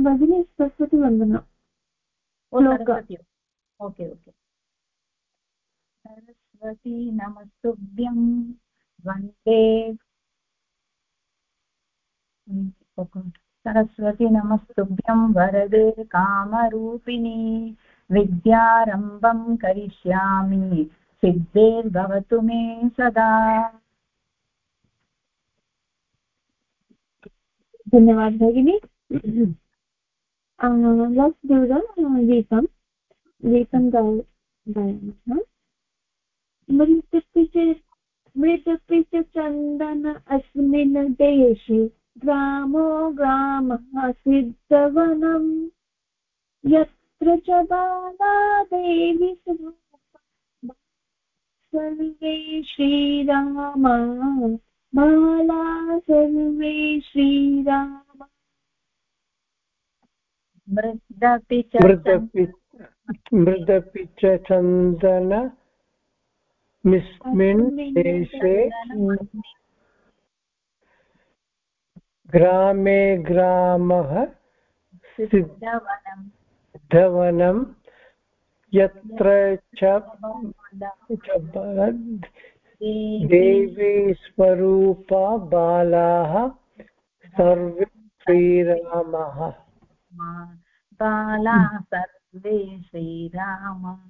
भगिनी सरस्वती वन्दना Saraswati okay okay. Saraswati नमस्तुभ्यं वंदे। सरस्वती नमस्तुभ्यं वरदे कामरूपिणी विद्यारम्भं करिष्यामि। सिद्धेर्भवतु मे सदा। धन्यवाद भगिनी। लस् डू द गीतं गीतं गायामः मृतपि च मृतपि च चन्दन अस्मिन् देशे ग्रामो ग्रामः सिद्धवनम्। यत्र च बाला देवी सर्वे श्रीरामा। बाला सर्वे श्रीराम। मृदपि मृदपि च चन्दन मिस्मिन् देशे। ग्रामे ग्रामः सिद्धवनं। यत्र च देवी स्वरूपा बालाः सर्वे श्रीरामः। बाला सर्वे श्रीराम।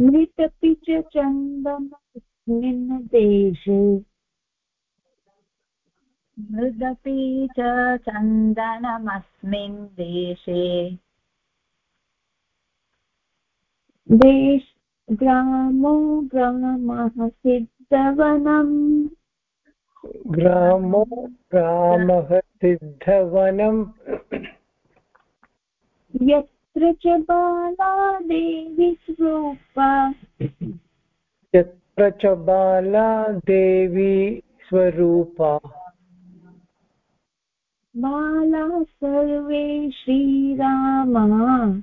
मृतपि च चन्दनस्मिन् देशे। मृदपि च चन्दनमस्मिन् देशे। देश ग्रामो ग्रामः सिद्धवनम् ग्रामो ग्रामः सिद्धवनम् यत्र च बाला देवी स्वरूपा। यत्र च बाला देवी स्वरूपा। बाला सर्वे श्रीरामा।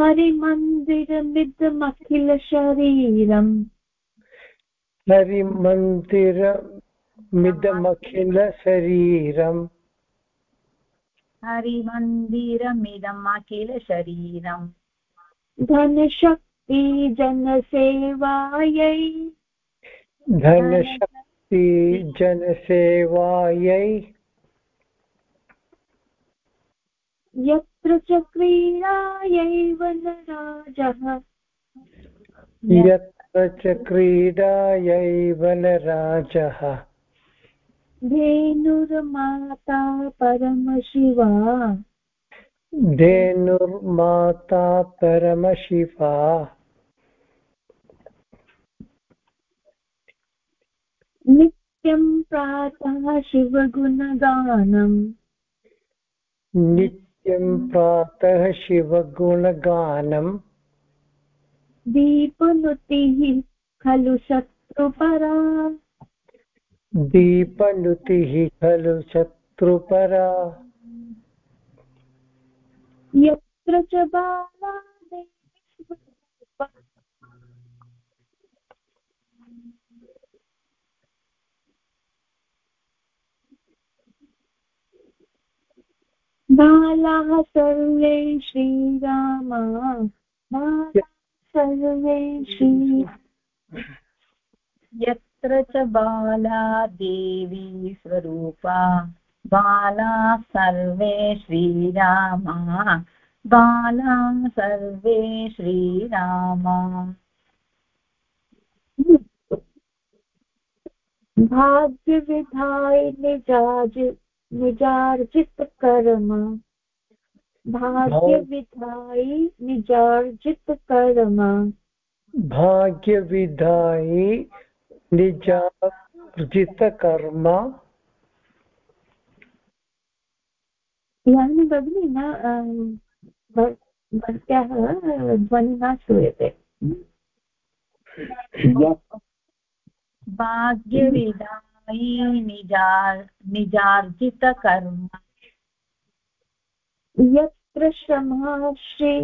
हरिमन्दिरमिदमखिलशरीरम्। हरिमन्दिरमिदमखिलशरीरम्। हरिमन्दिरमिदम् अखिलशरीरम् धनशक्ति जनसेवायै धनशक्ति जनसेवायै यत्र च क्रीडायैव नराजः यत्र च क्रीडायैव नराजः धेनुर्माता परमशिवा। धेनुर्माता परमशिवा। नित्यं प्रातः शिवगुणगानम्। नित्यं प्रातः शिवगुणगानम् दीपनुतिः खलु शत्रुपरा। दीपनुतिः खलु शत्रुपरा। यत्र च बाला देवी बालाः सर्वे श्रीरामा सर्वे श्री यत्र च बाला देवी स्वरूपा, बाला सर्वे श्रीरामा बाला सर्वे श्रीरामा भाग्यविधाय निजाज निजार्जित कर्म। भाग्यविधाय निजार्जित कर्म। भाग्यविधायि निजार्जितकर्म इदानीं भगिनि न भवत्याः ध्वनिः न श्रूयते। भाग्यविदायी निजार् निजार्जितकर्म यत्र श्रमः श्री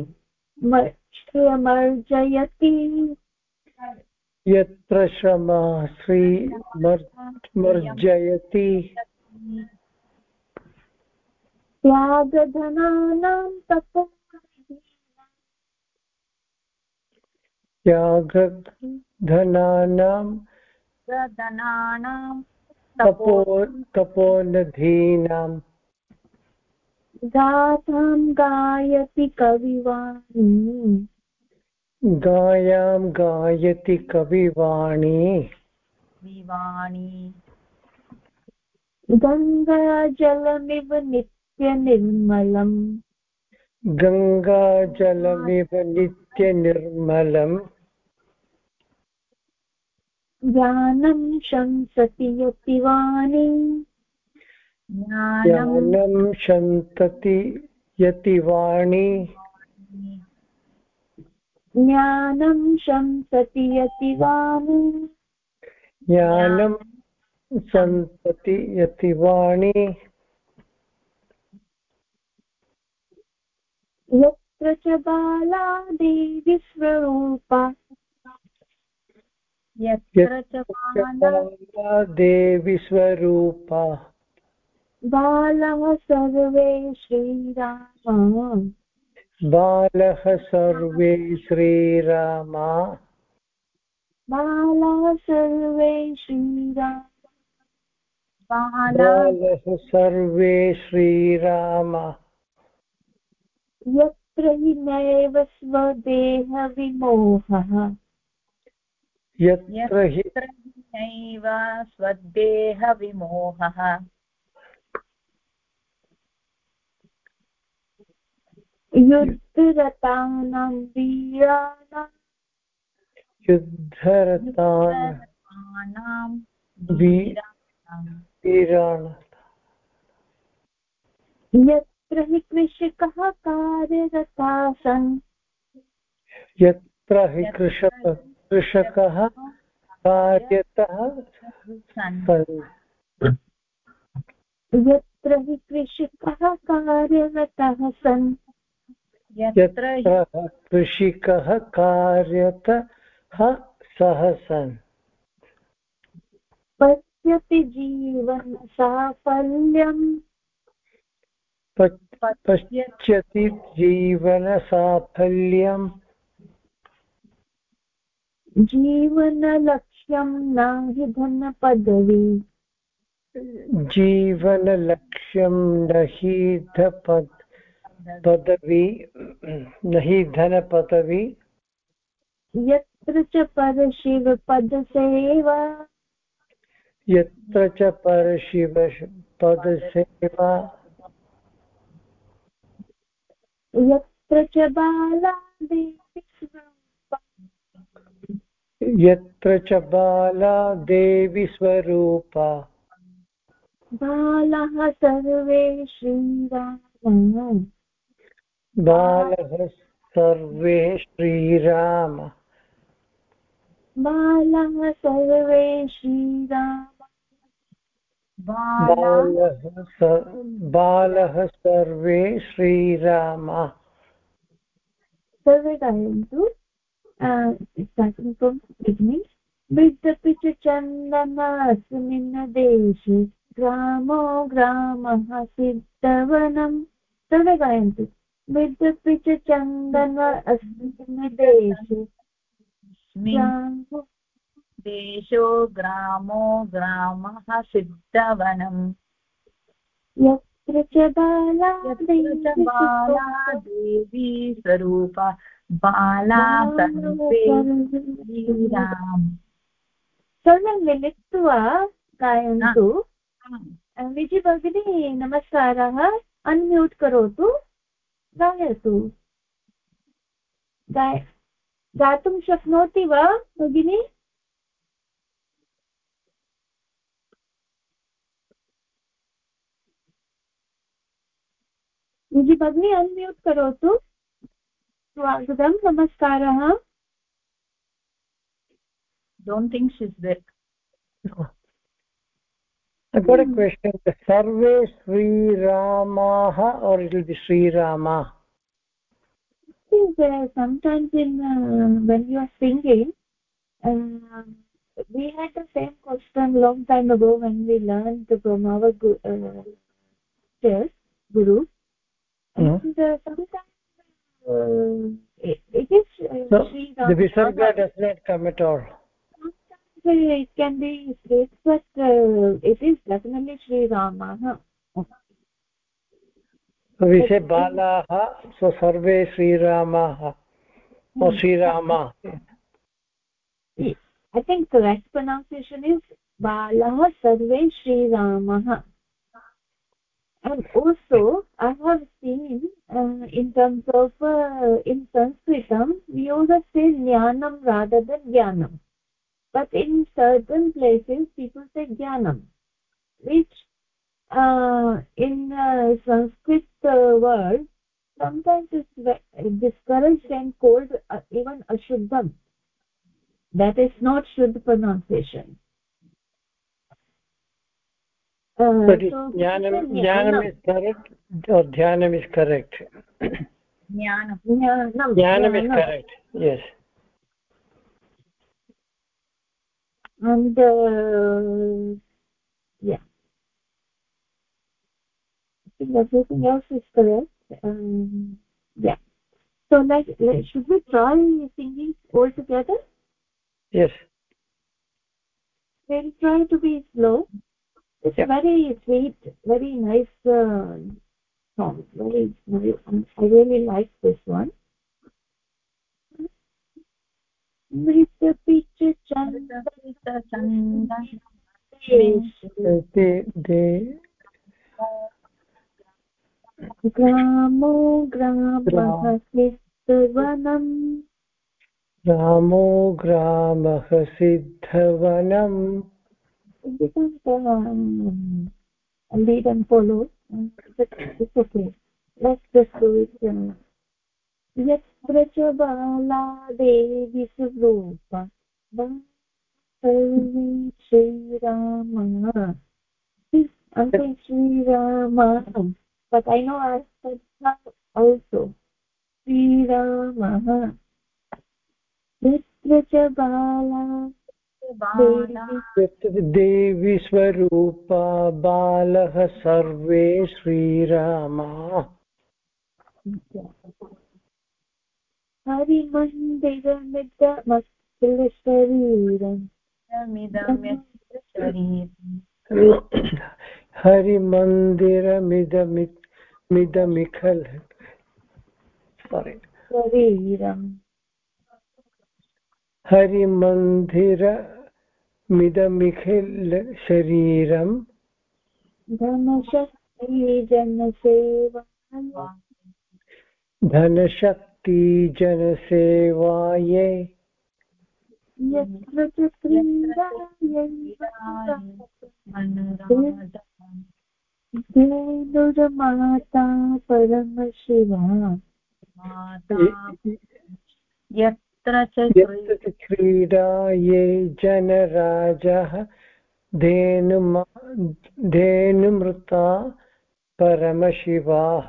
यत्र श्रमः श्रीमर्जयति त्यागधनानां तपो त्यागधनानां धनानां तपो तपोनधीनां गाथां गायति कविवाणी। गायां गायति कविवाणी। विवाणी गङ्गाजलमिव नित्यनिर्मलम्। गङ्गाजलमिव नित्यनिर्मलम्। ज्ञानं शंसति यतिवाणी ज्ञानं ज्ञानं शन्तति यतिवाणी ज्ञानं शंसति यतिवाणी ज्ञानं सन्तति यतिवाणी यत्र च बाला देवी स्वरूपा। यत्र च बाला सर्वे श्रीरामा। बालः सर्वे श्रीरामा। बालाः सर्वे श्रीराम। बालः सर्वे श्रीरामा। यत्र हि नैव स्वदेहविमोहः। यत्र हि नैव युद्धरतानां वीराणां युद्धरतानां वीराणां। यत्र हि कृषिकः कार्यरता सन् यत्र हि कृषक कृषकः कार्यतः यत्र हि कृषिकः कार्यरतः सन्। यत्र कृषिकः कार्यतः सः सन्। पश्यति जीवनसाफल्यम् पच्- पश्यति जीवनसाफल्यम् जीवनलक्ष्यं न हि धनपदवी। जीवनलक्ष्यं न हि धपद् पदवी न हि धनपदवी। यत्र च परशिवपदसेवा यत्र च परशिव पदसेवा। यत्र च बाला देवी यत्र च बाला देवी स्वरूपा। बालाः सर्वे श्रीराम। बालः सर्वे श्रीराम। बालाः सर्वे श्रीराम। बालः बालः सर्वे श्रीराम। सर्वे गायन्तु स्टार्टिङ्ग् फ्रोम् बिगिनिङ्ग् विद्यपि च चन्दन अस्मिन् देशे ग्रामो ग्रामः सिद्धवनम् सर्वे गायन्तु। विद्यपि च चन्दन अस्मिन् देशे देशो ग्रामो ग्रामः सिद्धवनम् यत्र च बाला देवी स्वरूपा। बाला सर्वं मिलित्वा गायन्तु। विजि भगिनी नमस्कारः। अन्म्यूट् करोतु। गायतु। गाय गातुं शक्नोति वा भगिनी? विजि भगिनी अन्म्यूट् करोतु। स्वागतं नमस्कारः don't think she's there I got a question. The Sarve Sri Ramaha or it will be Sri Rama? Uh, sometimes in uh, when you are singing, uh, we had the same question long time ago when we learned from our gu uh, teachers, guru. Mm -hmm. And uh, sometimes uh, it, it is uh, so The Visarga does not come at all. it can be straight, but uh, it is definitely Sri Rama. Huh? So we say Balaha, so Sarve Sri Ramaha or Sri Rama. I think correct pronunciation is Balaha Sarve Sri Ramaha. And also, I have seen uh, in terms of uh, in Sanskritam, we also say Jnanam rather than Jnanam. But in certain places people say jnanam which uh, in uh, sanskrit uh, word sometimes is discouraged and called uh, even ashuddham. That is not shuddh pronunciation jnanam, jnanam is correct or dhyanam is correct? Jnanam. Jnanam, jnanam is correct yes. And uh, yeah. I think everything else is correct um, yeah. So like, like should we try singing all together? Yes. We'll try to be slow it's yeah. very sweet very nice uh, song very, very i really like this one ग्रामो ग्रामः सिद्धवनम् रामो ग्रामः सिद्धवनम् lead and follow it's okay let's just do it यत्र च बाला देवी सुरूपा सर्वे श्रीरामः अन्ते श्रीरामः but I know I said also श्रीरामः यत्र च बाला देवी स्वरूपा बालः सर्वे श्रीरामा। हरिमन्दिरमिदमखिलशरीरम् हरिमन्दिरमिदमिदमिखल् सारि शरीरम् हरिमन्दिरमिदमिखिल शरीरम्। धनशक्ति जनसेवा धनशक्ति जनसेवायै यत्र च धेनुर्माता परमशिवा यत्र च क्रीडा ये जनराजः धेनुमृता परमशिवाः।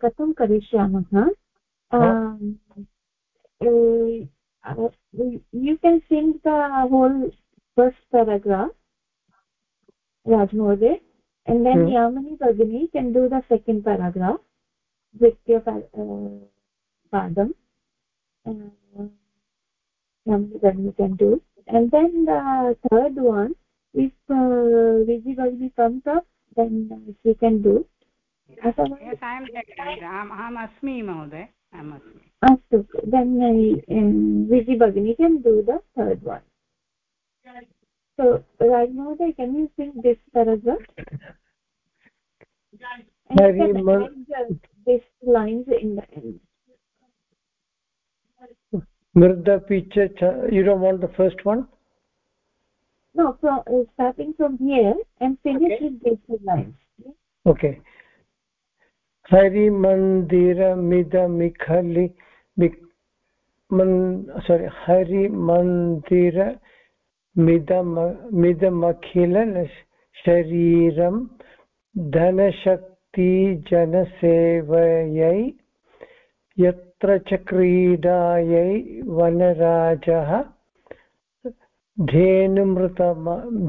कथं करिष्यामः? You can sing the whole first paragraph राजमहोदय and then hmm. yamini bagini can do the second paragraph with your padam uh, yamini uh, bagini can do and then the third one if uh, viji bagini comes up then she can do yes i am i am asmi mahoday i am asmi astu then uh, viji bagini can do the third one so right now can you sing this paragraph. Hari this lines in the end. Mrdapi cha you don't want the first one? No from uh, starting from here and finish okay. with these lines. Okay. Hari mandira midamikhali man sorry hari mandira midam midamakhil शरीरं धनशक्तिजनसेवयै यत्र च क्रीडायै वनराजः धेनुमृतम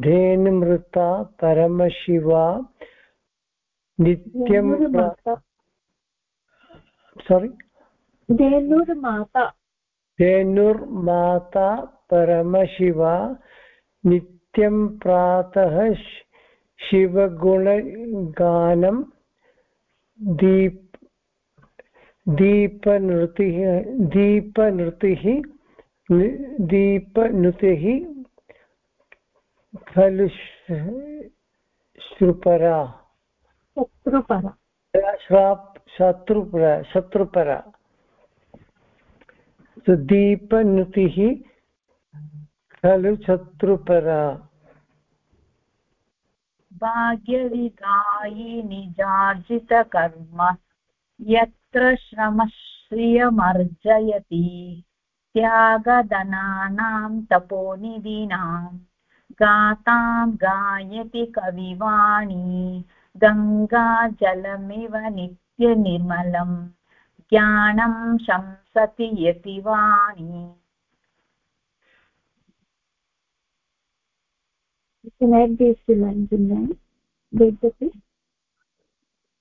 धेनुमृता परमशिवा नित्यं सोरि धेनुर्माता। धेनुर्माता परमशिवा नित्यं प्रातः शिवगुणगानं दीप दीपनृतिः दीपनृतिः दीपनुतिः खलु श्रुपरा शत्रुपरा शत्रुपरा। दीपनुतिः खलु शत्रुपरा। भाग्यविदायि निजार्जितकर्म यत्र श्रमश्रियमर्जयति। त्यागधनानां तपोनिधीनां, गातां गायति कविवाणी, गङ्गाजलमिव नित्यनिर्मलम्, ज्ञानं शंसति यतिवाणी add these two lines in line vedati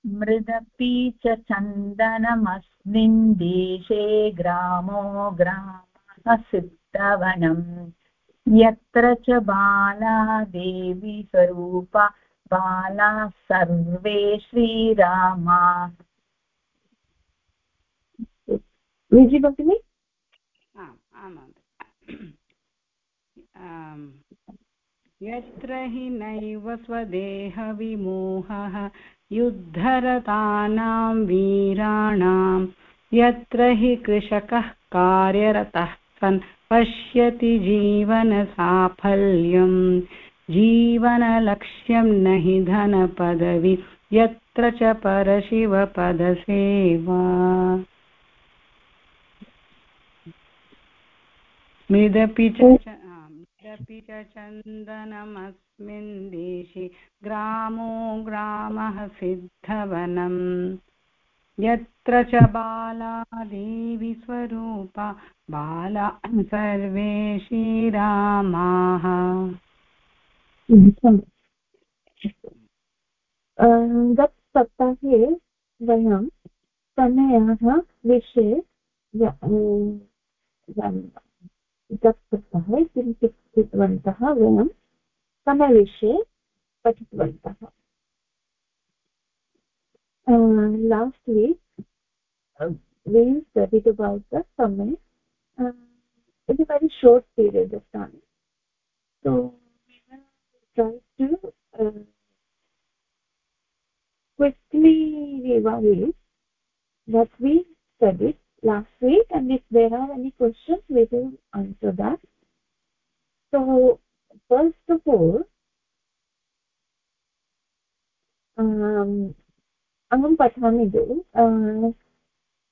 मृदपि च चन्दनमस्मिन् देशे ग्रामो ग्रामः सिद्धवनम् यत्र च बाला देवी स्वरूपा बाला सर्वे श्रीरामा विजि भगिनि आम् आम् यत्र हि नैव स्वदेहविमोहः युद्धरतानां वीराणां यत्र हि कृषकः कार्यरतः सन् पश्यति जीवनसाफल्यम् जीवनलक्ष्यं न हि धनपदवि यत्र च परशिवपदसेवा। मृदपि च यद्यपि च चन्दनमस्मिन् देशे ग्रामो ग्रामः सिद्धवनम्। यत्र च बाला देवी स्वरूपा, बाला सर्वे श्रीरामाः। गतसप्ताहे वयं विषये गतसप्ताहे किं पठितवन्तः वयं समयविषये पठितवन्तः last week we studied about the samay uh, in a very short period of time so we will try to uh, quickly revise what we studied last week and if there are any questions we will answer that So first of all um, अहं पठामि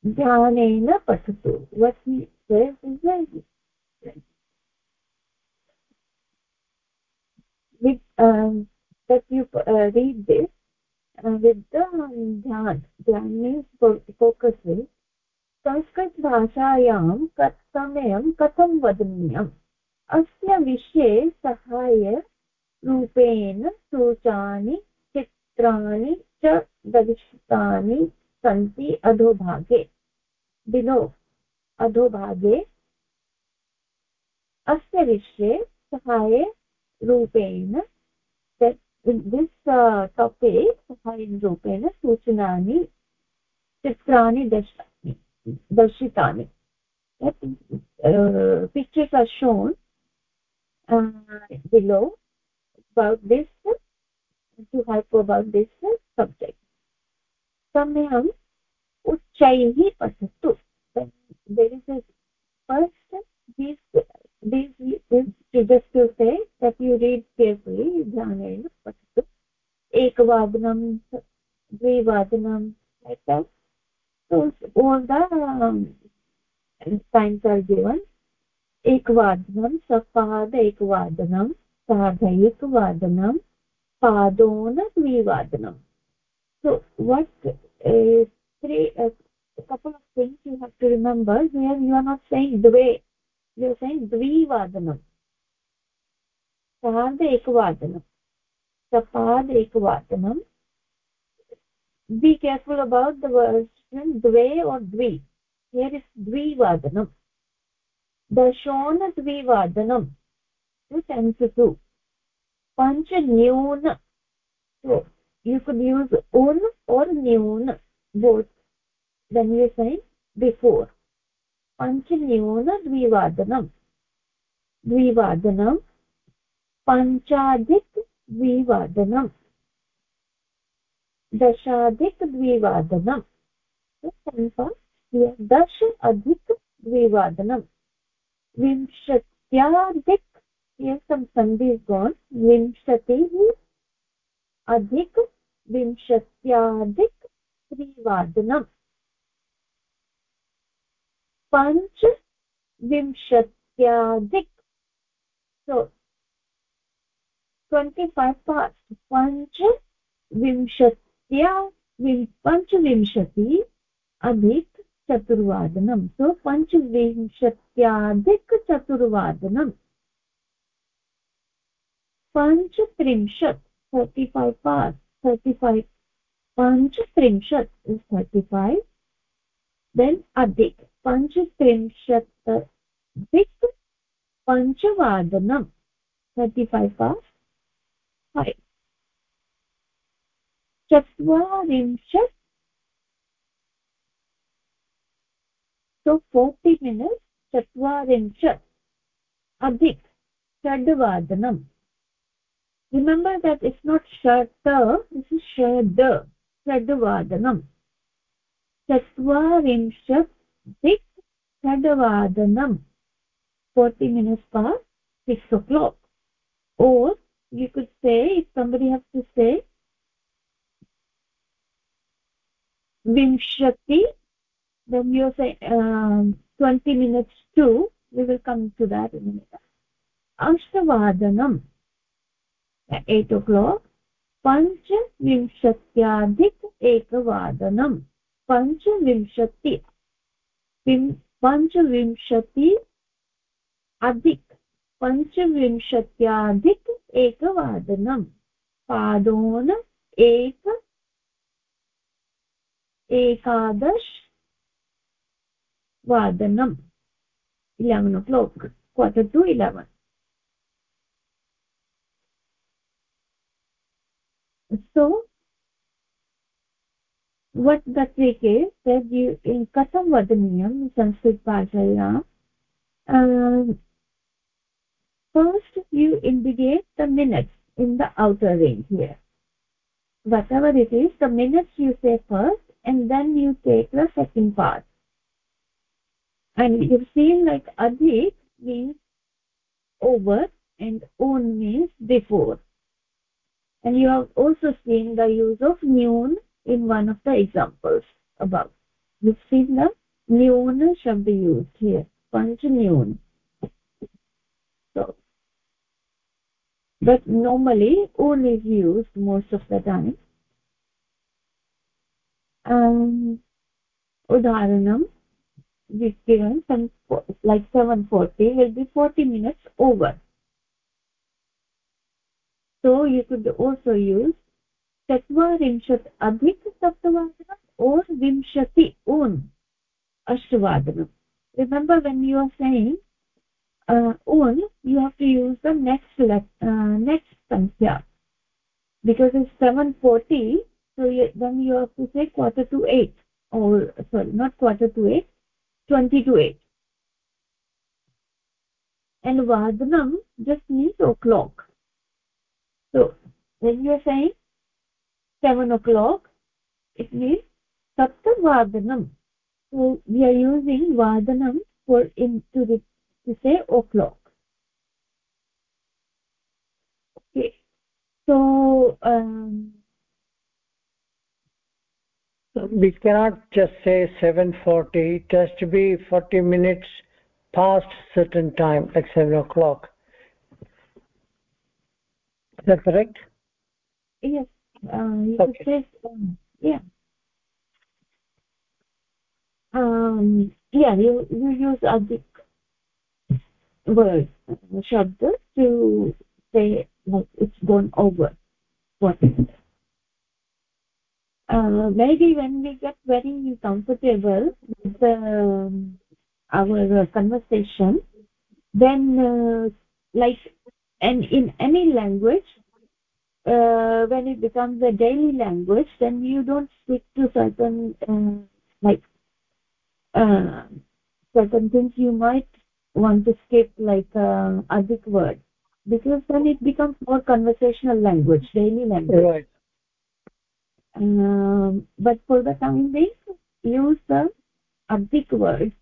ध्यानेन पठतु वट् with um, that you uh, read this uh, with the um, dhyan dhyan means focusing संस्कृतभाषायां कत् समयं कथं वदनीयम् अस्य विषये सहायरूपेण सूचानि चित्राणि च दर्शितानि सन्ति अधोभागे। बिलो अधोभागे। अस्य विषये सहाये रूपेण दिस् टापिक् सहायरूपेण सूचनानि चित्राणि दर्शामि दर्शितानि। Are shown uh, below about this to help about this subject say that you read carefully dhyanena pasattu ekavadanam dvivadanam like that so all the um, signs are given एकवादनं, सपाद एकवादनं सार्धैकवादनं पादोनद्विवादनं. So what three couple of things you have to remember you are not saying द्वे you are saying द्विवादनं सार्ध एकवादनं सपाद एकवादनं be careful about the word द्वे or द्वि here is द्विवादनम् दशोनद्विवादनं टु टेन्स् टु पञ्चन्यून so you could use un or nyun both when you say before. पञ्चन्यून द्विवादनं द्विवादनं पञ्चाधिक द्विवादनं दश अधिक द्विवादनं विंशत्याधिक gone विंशतिः अधिक विंशत्याधिक त्रिवादनम्। पञ्च विंशत्याधिक so 25 parts पञ्च विंशत्या पञ्चविंशति अधिक चतुर्वादनं सो पञ्चविंशत्याधिकचतुर्वादनम् पञ्चत्रिंशत् thirty five part thirty five पञ्चत्रिंशत् इस् थर्टि फैव् देन् अधिक पञ्चत्रिंशत् दिक् पञ्चवादनं थर्टि फैव् पार्ट् फैव् चत्वारिंशत् so 40 minutes chatvarincha adhik shadvadanam remember that it's not shata this is shad shadvadanam chatvarincha dik shadvadanam 40 minutes past 6 o'clock. Or you could say if somebody has to say vimshati then you say um, 20 minutes to we will come to that in a minute ashtavadanam at 8 o'clock पञ्चविंशत्याधिक एकवादनं पञ्चविंशति पञ्चविंशति अधिक पञ्चविंशत्याधिक एकवादनं पादोन एक एकादश vadanam 11 o'clock quarter to 11 so what the trick is that you in katham vadaniyam sanskrit bhashaya uh, first you indicate the minutes in the outer range here. Whatever it is the minutes you say first and then you take the second part and you've seen like adhik means over and on means before. And you have also seen the use of noon in one of the examples above. You've seen the noon shabd used here panch noon so but normally on is used most of the time. Um udaharanam this given some like 740 will be 40 minutes over so you could also use चत्वारिंशत् अधिक सप्तवादनम् or विंशति ओन् अष्टवादनं remember when you are saying uh, un you have to use the next let uh, next sankhya because it's 740 so you, then you have to say quarter to 8 or sorry not quarter to 8 20 to 8 and vadanam just means o'clock. So when you are saying 7 o'clock it means saptavadanam so we are using vadanam for in to, the, to say o'clock. Okay. So um, we cannot just say 740 it has to be 40 minutes past certain time like 7 o'clock. Is that correct? Yes uh, you okay. could say um, yeah. Um yeah you you use adhik word uh, shabd to say like it's gone over what uh, maybe when we get very comfortable with um, our uh, conversation then uh, like and in any language uh, when it becomes a daily language then you don't stick to certain uh, like uh, certain things you might want to skip like uh, adhik word because then it becomes more conversational language daily language. Right but for the time being use the adhik word.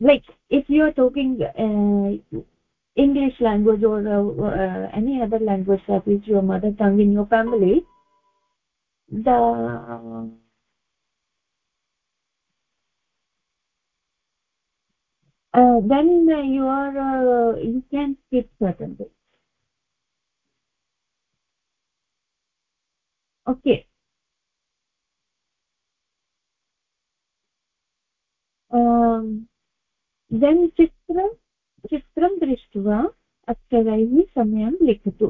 Like if you are talking uh, english language or uh, any other language that is your mother tongue in your family the uh, then you are uh, you can skip certain things okay. Then चित्रं चित्रं दृष्ट्वा अक्षरैः समयं लिखतु।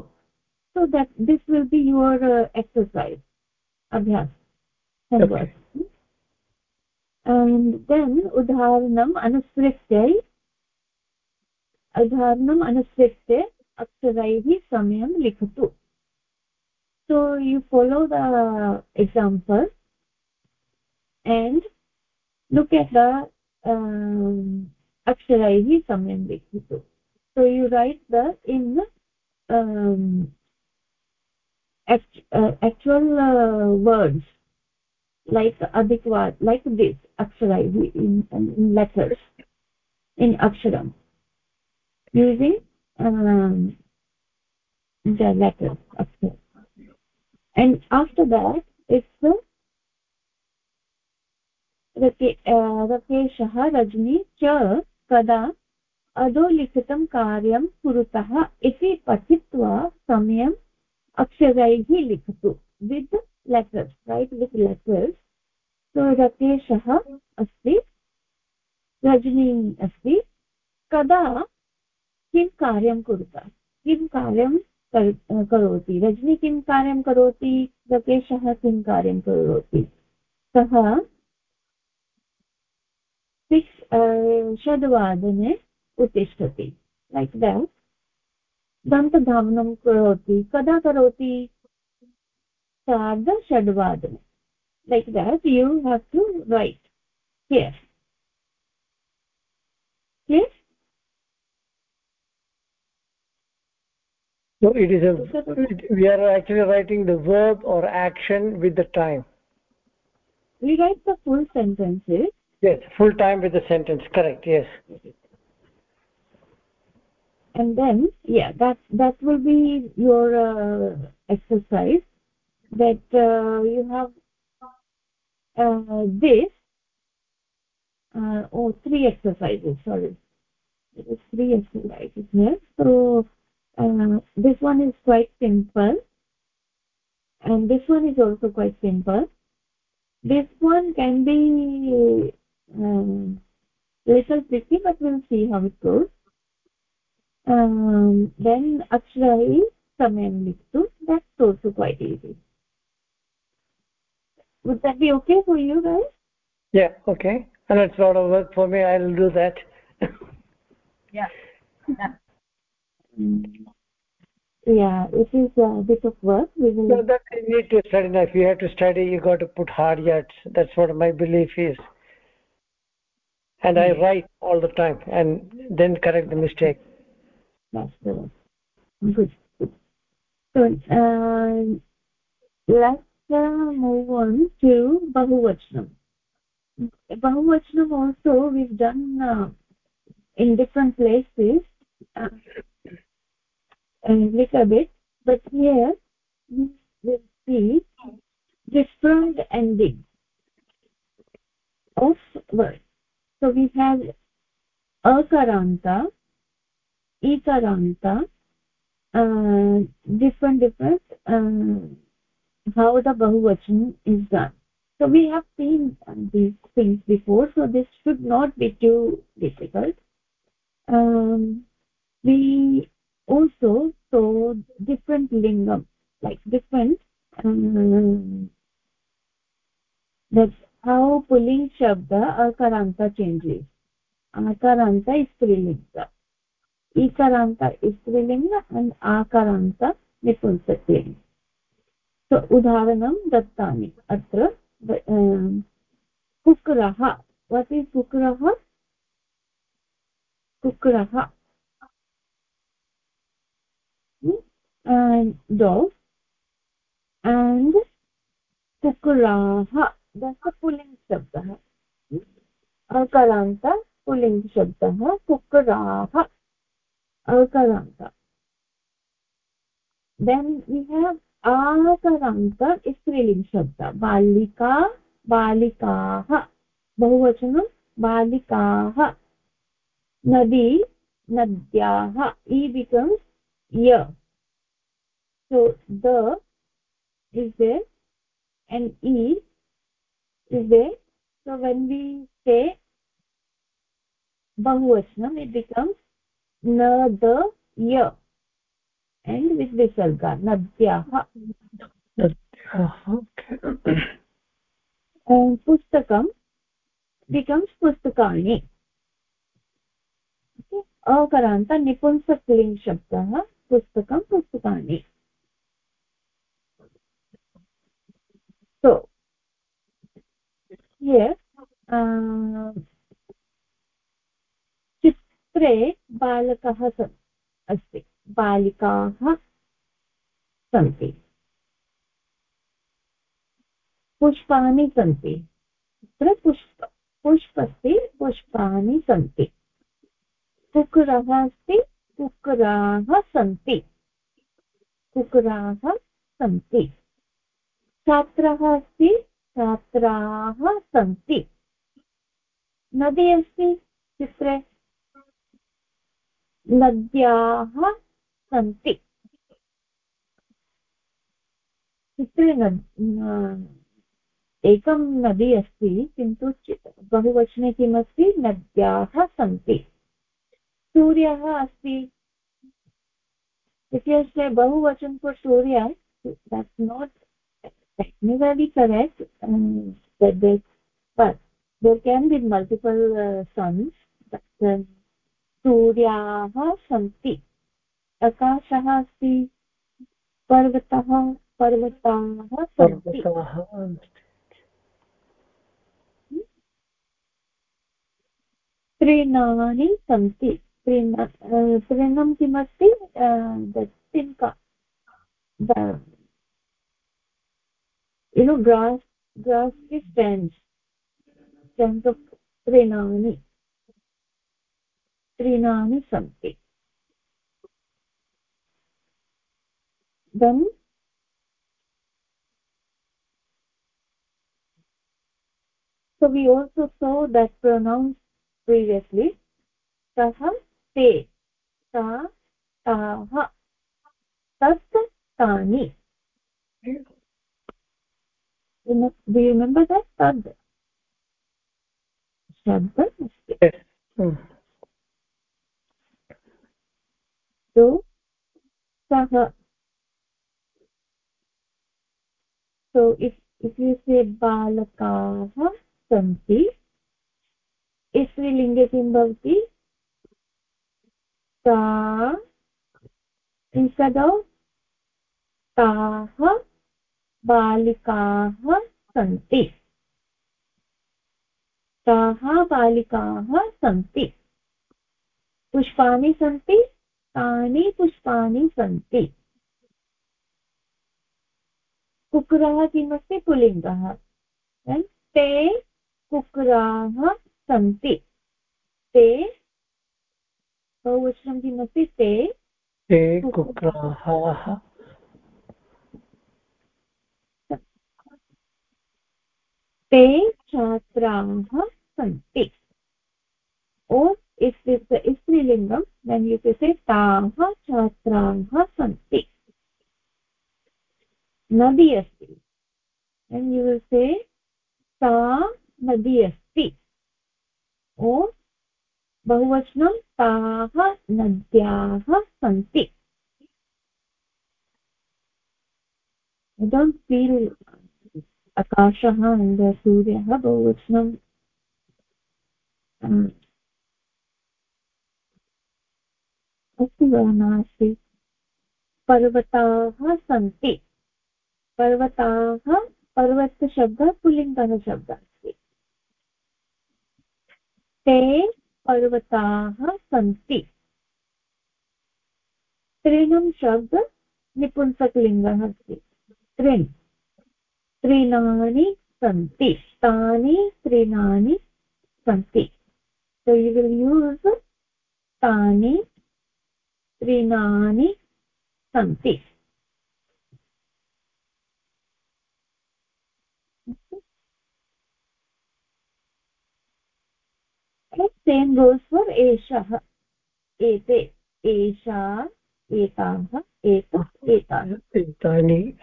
So that this will be your exercise अभ्यास then उदाहरणम् अनुसृत्यै उदाहरणम् अनुसृत्य अक्षरैः समयं लिखतु। so you follow the example and look at the um, अक्षरैः समयं लिखतु so you write the in um, act, uh, actual uh, words like adhikvad like this akshara in, in letters in aksharam using um, the letters akshara and after that the रकेशः Rajni च कदा अधोलिखितं कार्यं कुरुतः इति पठित्वा समयम् अक्षरैः लिखतु with letters write with letters so रकेशः अस्ति रजनी अस्ति कदा किं कार्यं कुरुतः किं कार्यं करोति। रजनी किं कार्यं करोति? रकेशः किं कार्यं करोति? सः सिक्स् षड्वादने उत्तिष्ठति। लैक् देट् दन्तधावनं करोति। कदा करोति? सार्धषड्वादने। Like that you have to write here clear so it is a we are actually writing the verb or action with the time. We write the full sentences. Yes full time with the sentence correct yes. And then yeah that that will be your uh, exercise that uh, you have uh, this uh, oh three exercises sorry. It is three exercises here so uh, this one is quite simple. And this one is also quite simple. This one can be um, little tricky but we'll see how it goes. Um, then akshara samayam liktu that's also quite easy. Would that be okay for you guys? Yeah okay. And it's a lot of work for me. I'll do that. Yeah, yeah. Yeah it is a bit of work no that you need to study now if you have to study you got to put hard yards that's what my belief is. And i write all the time and then correct the mistake. That's good. Good. So uh, let's uh, move on to bahuvachanam. Bahuvachanam also we've done uh, in different places. Uh, little bit but here we will see different endings of words. So we have akaranta ikaranta uh, different different uh, how the bahuvachan is done. So we have seen these things before so this should not be too difficult. Um, we also saw different lingam like different um, that's how pulling shabda akaranta changes akaranta is strilinga ikaranta is strilinga and akaranta nipumsaklinga so उदाहरणं दत्तानि अत्र कुक्रः what is कुक्रः कुक्रः and dog and कुक्राः that's a pulling शब्दः अकरान्त पुल्लिङ्ग् शब्दः कुक्राः अकरान्त then we have आकरान्त स्त्रीलिङ्ग् शब्द बालिका बालिकाः बहुवचनं बालिकाः नदी नद्याः e becomes ya. So the is there and e is there so when we say bahuvachanam it becomes na the ya and with visarga nadyah pustakam becomes pustakani अकरान्त निपुंसक्लिङ् शब्दः पुस्तकं पुस्तकानि so here uh, चित्रे बालकः अस्ति। बालिकाः सन्ति। पुष्पाणि सन्ति। तत्र पुष्प पुष्पस्ति पुष्पाणि सन्ति। कुक्कुरः अस्ति कुक्कुराः सन्ति। कुक्कुराः सन्ति। छात्रः अस्ति, छात्राः सन्ति। नदी अस्ति, चित्रे। नद्याः सन्ति। चित्रे नद एकं नदी अस्ति, किन्तु बहुवचने किमस्ति? नद्याः सन्ति। सूर्यः अस्ति। say bahuvachan for surya that's not technically correct um, that there, but there can be multiple uh, suns but uh, सूर्याः सन्ति आकाशः अस्ति पर्वतः पर्वताः सन्ति तृणानि सन्ति तृण तृणं किमस्ति तिन्का you know grass grass is stems stems of trinani. Trinani santi then so we also saw that pronouns previously tah te ta taah tat tani do you remember that tad shabd yes hmm. so sah so if if you say balakaah santi स्त्रीलिङ्गे किं भवति सा instead of ताः बालिकाः सन्ति। ताः बालिकाः सन्ति। पुष्पाणि सन्ति, तानि पुष्पाणि सन्ति। कुक्कुरः किमस्ति? पुल्लिङ्गः ते कुक्कुराः सन्ति। ते बहुवचनं किमस्ति? ते ते कुक्राः ते छात्राः सन्ति or if it's a strilingam then you can say taah chhatraah santi nadi asti then you will say सा नदी अस्ति ओ बहुवचनं ताः नद्याः सन्ति don't feel आकाशः सूर्यः बहुवचनं अस्ति वा नास्ति पर्वताः सन्ति। पर्वताः पर्वतशब्दः पुल्लिङ्गः शब्दः अस्ति ते पर्वताः सन्ति। तृणं शब्द निपुंसकलिङ्गः अस्ति। तृण्। तृणानि सन्ति, तानि तृणानि सन्ति। So, you will use तानि तृणानि सन्ति। सेम् गोस् फर् एषः। एते, एषा, एताः एत। एतानि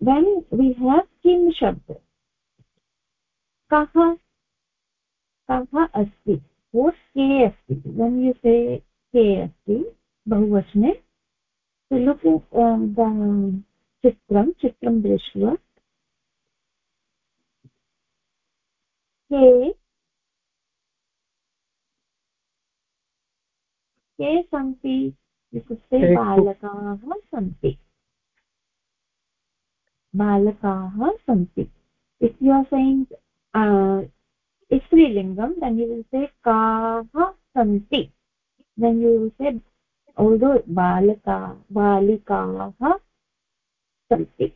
then we have किं शब्द कः कः अस्ति or के अस्ति when you say के अस्ति बहुवचने so look at uh, the चित्रं चित्रं दृष्ट्वा के के सन्ति इत्युक्ते बालकाः सन्ति बालकाः सन्ति। इफ् यु आर् सेयिङ्ग् स्त्रीलिङ्गं देन् यु विल् से काः सन्ति। देन् यु विल् से औदो बालका बालिकाः सन्ति।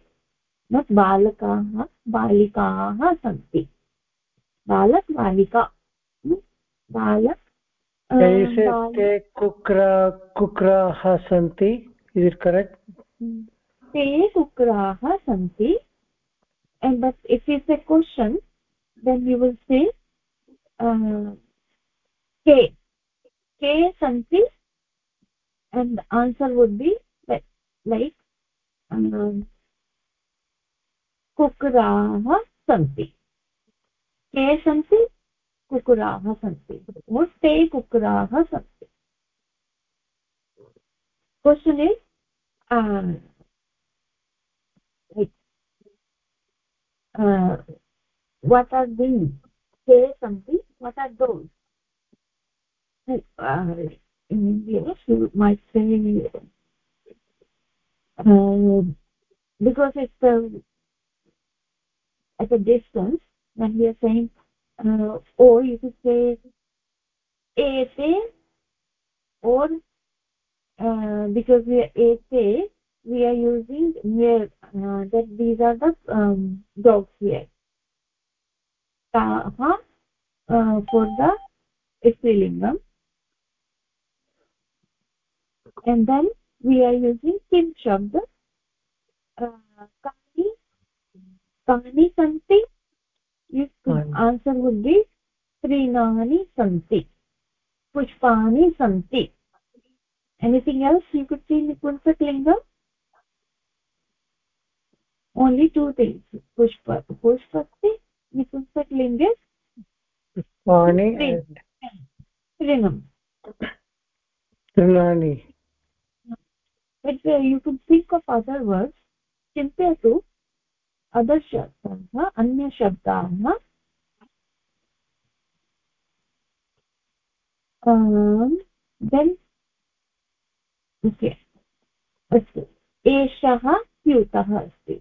नोट् बालकाः बालिकाः सन्ति। बालक बालिका। बालक ते कुक्र कुक्राः सन्ति? इस् इट् करेक्ट् ते कुक्राः सन्ति a question then you will say uh, ke ke santi and the answer would be like, like um, kukraah santi ke santi कुकुराः सन्ति ते कुकुराः सन्ति question is uh, what are these? Say something. What are those? Uh, in english you might say uh, because it's uh, at a distance when we are saying uh, or you could say ete or uh, because we are ete we are using near uh, that these are the um, dogs here. Taha uh, for the strilingam and then we are using kim shabd uh, kani kani santi if answer would be trinani santi pushpani santi anything else you could see in the punsat only two things pushpa pushpasti nipunsat linge pushpani trinam trinani but uh, you could think of other words chimpyatu other शब्दाः अन्यशब्दाः then okay अस्तु एषः स्यूतः अस्ति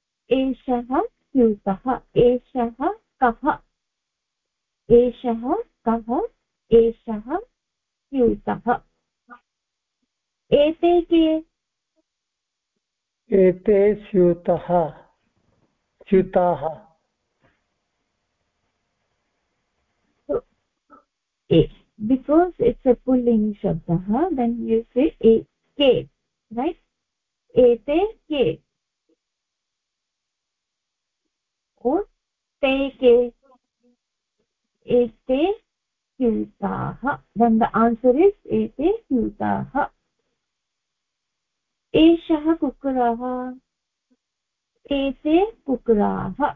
एषः स्यूतः एषः कः? एषः कः? एषः स्यूतः। एते के? एते स्यूतः स्यूताः। बिकास् इट्स् ए पुल्लिङ्ग् शब्दः देन् यु से के रैट् एते के। Or te ke ete स्यूताः। Is ete स्यूताः। एषः कुक्कुरः। एते कुक्कुराः।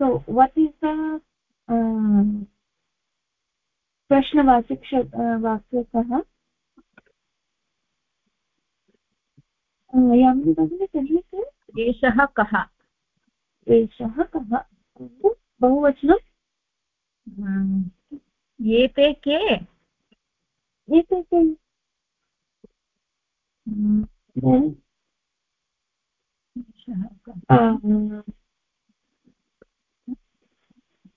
The uh, यामिनी भगिनी तर्हि एषः कः? एषः कः? बहुवचनं? एते के? एते के।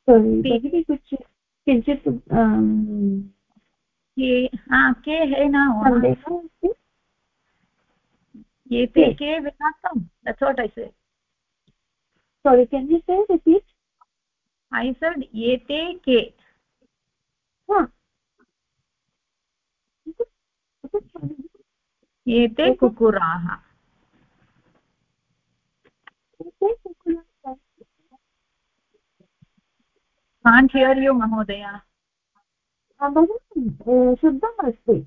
भगिनी कुछ किञ्चित् के है न सन्देहः अस्ति? एते के विनाशं दट्स् वाट् ऐ से sorry can you say repeat i said ete ke ha एते कुकुराः काण्ट् हियर् यु महोदय शुद्धम् अस्ति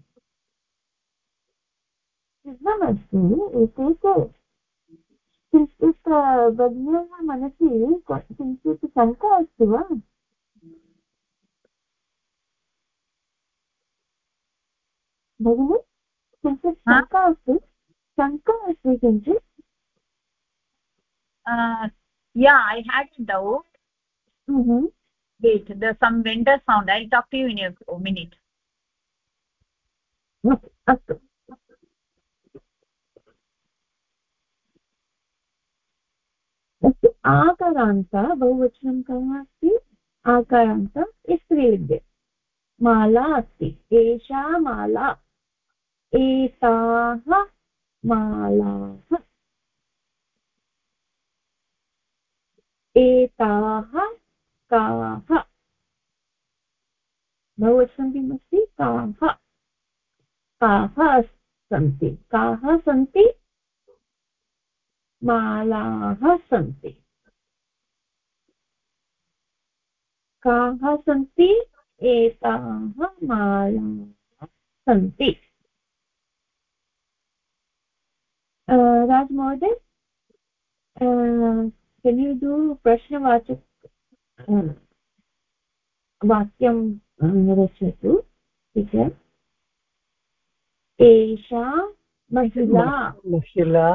शुद्धमस्ति एकैक किञ्चित् भगिन्याः मनसि किञ्चित् शङ्का अस्ति वा भगिनि किञ्चित् शङ्का अस्ति शङ्का अस्ति किञ्चित् yeah i had a doubt mm -hmm. wait there's some vendor sound i'll talk to you in a minute अस्तु अस्तु आकारान्त बहुवचनं कः अस्ति आकारान्त स्त्रीलिङ्गे माला अस्ति। एषा माला। एताः मालाः। एताः काः? बहुवचनं किम् अस्ति काः? काः सन्ति? काः सन्ति? मालाः सन्ति। काः सन्ति? एताः मालाः सन्ति। राज महोदय केन् यु डु प्रश्नवाचक वाक्यं रचयतु एषा महिला महिला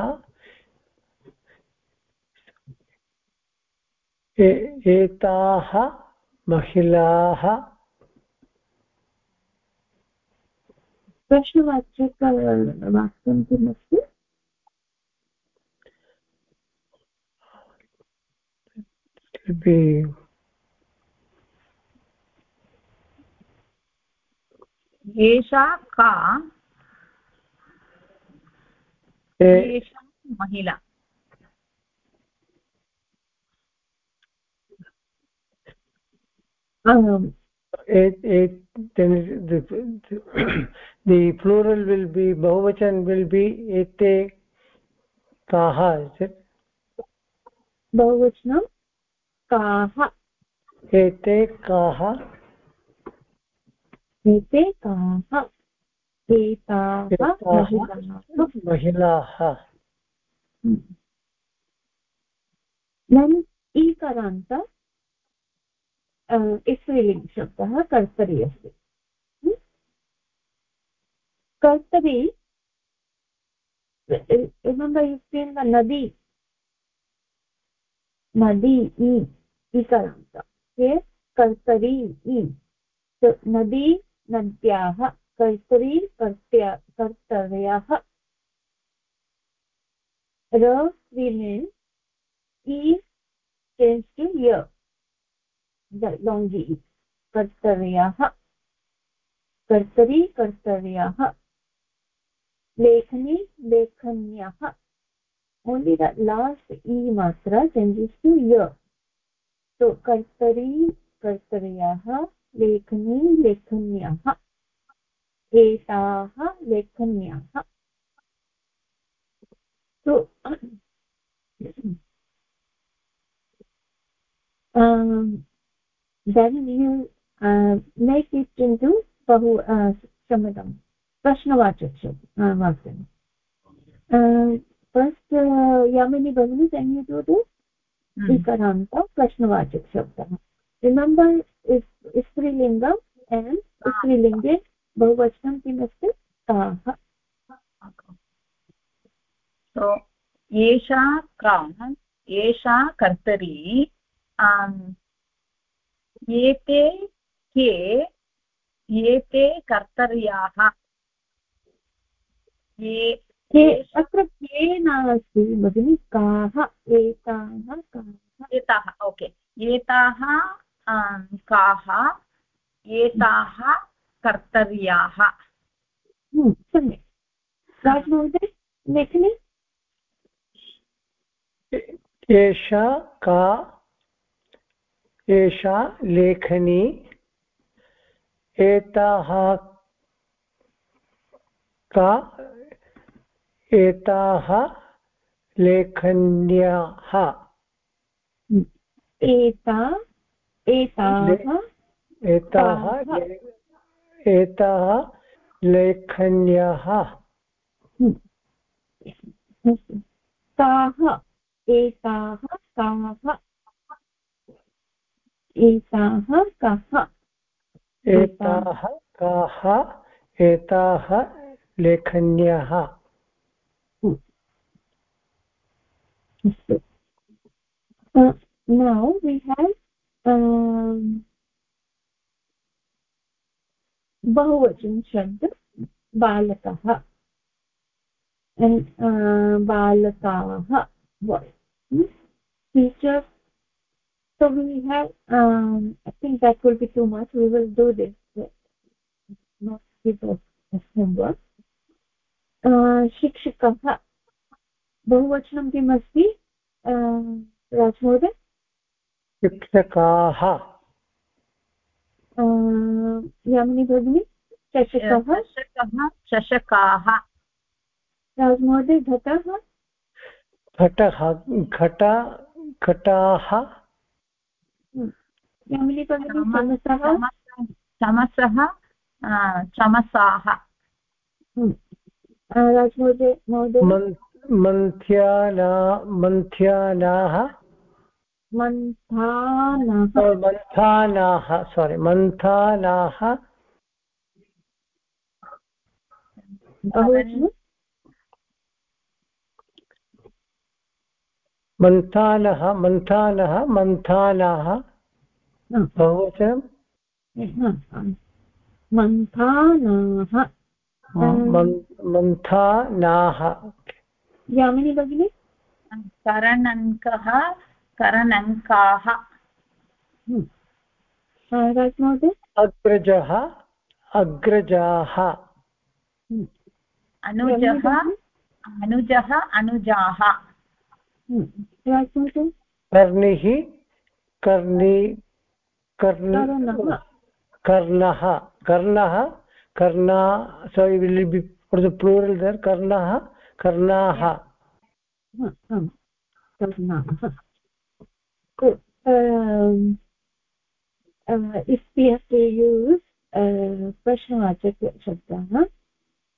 एताः महिलाः। प्रश्नवाचकवाक्यं किमस्ति? एषा का? एषा महिला। Um, it, it then the, the, plural will be bahuvachan will be ete kaha is it बहुवचनं काः एते काः एते काः एताः महिलाः महिलाः नन् ईकारान्त स्त्रीलिङ्गशब्दः कर्तरि अस्ति कर्तरि nadi e ikaranta here कर्तरी इ नदी नद्याः कर्तरी कर्त्या कर्तव्याः र स्त्रीलिङ्ग् ई to य। Longi कर्तव्याः। कर्तरी कर्तव्याः। लेखनी लेखन्याः। only the last e matra changes to ya so कर्तरी कर्तव्याः लेखनी लेखन्याः। एताः लेखन्याः। so um, then you uh, make it into bahu uh, samadam प्रश्नवाचक वाक्यं फस्ट् यामिनी भगिनी केन् यु डु दु इकरान्त प्रश्नवाचक शब्दः रिमेम्बर् स्त्रीलिङ्गम् एण्ड् स्त्रीलिङ्गे बहुवचनं किमस्ति काः एषा का एषा कर्तरी एते के एते कर्तर्याः। ये अत्र के नास्ति भगिनि? काः एताः काः? एताः ओके। एताः काः एताः कर्तर्याः। हम्म, सम्यक्। राजमहोदय लेखनी? एषा का एषा लेखनी एताः का एताः लेखन्याः? एता एताः एताः एताः लेखन्याः। काः एताः काः एताः कः? एताः काः? एताः लेखन्यः। नौ बहुवचन शब्द बालकः। uh, बालकाः। Teachers so we have um, i think that will be too much we will do this not give us homework uh, शिक्षकः बहुवचनं किम् अस्ति राजमहोदय शिक्षकाः यामिनी भगिनी चषकः चषकः राजमहोदय घटः घटः घट घटाः चमसः चमसः मन्थ्याना मन्थानाः सोरि मन्थानाः मन्थानः मन्थानः मन्थानाः बहुवचनं। मन्थानाः मन्थानाः यामिनी भगिनी? करनङ्कः करनङ्काः अग्रजः अग्रजाः। अनुजः अनुजः अनुजाः। प्राप्नोतु कर्णिः। कर्णी कर्णः कर्णः कर्णा सोरि प्लूरल् दर् कर्णः कर्णाः प्रश्नवाचकशब्दाः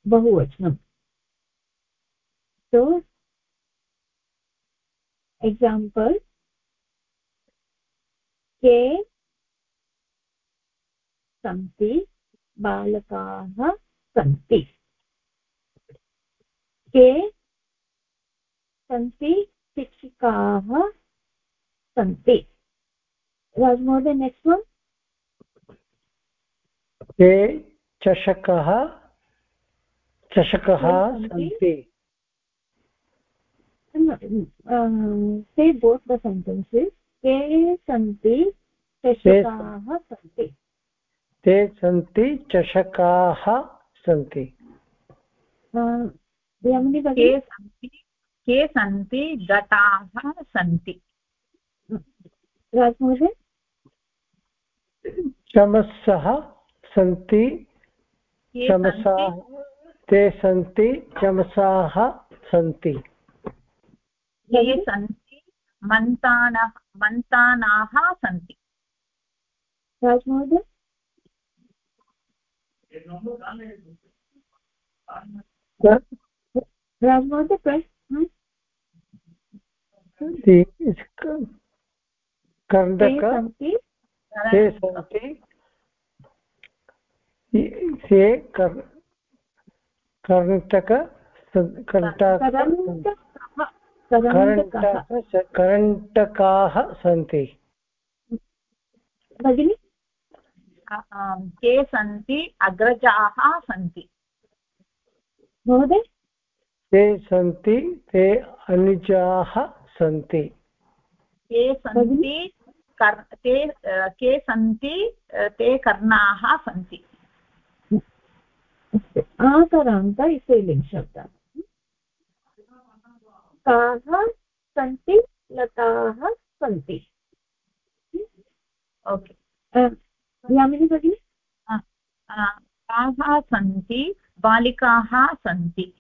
बहुवचनं सो example के सन्ति बालकाः सन्ति के सन्ति शिक्षिकाः सन्ति राजमहोदय नेक्स्ट् वन् ते चषकः चषकः सन्ति से बोत् द सेण्टेन्सेस् के सन्ति चषकाः सन्ति ते सन्ति चषकाः सन्ति के सन्ति के सन्ति घटाः सन्ति चमसः सन्ति चमसाः ते सन्ति चमसाः सन्ति के सन्ति मन्तानः मन्तानाः सन्ति। कर्णक ते सन्ति? ते कर्णटक सन्- कर्णटक करण्टकः सन्ति। भगिनि? के सन्ति? अग्रजाः सन्ति। महोदय? ते सन्ति? ते अनुजाः सन्ति। के सन्ति? कर् ते के सन्ति? ते कर्णाः सन्ति। आकरान्त इति शब्दः काः सन्ति लताः सन्ति। ओके। यामिनी भगिनि? काः सन्ति बालिकाः सन्ति।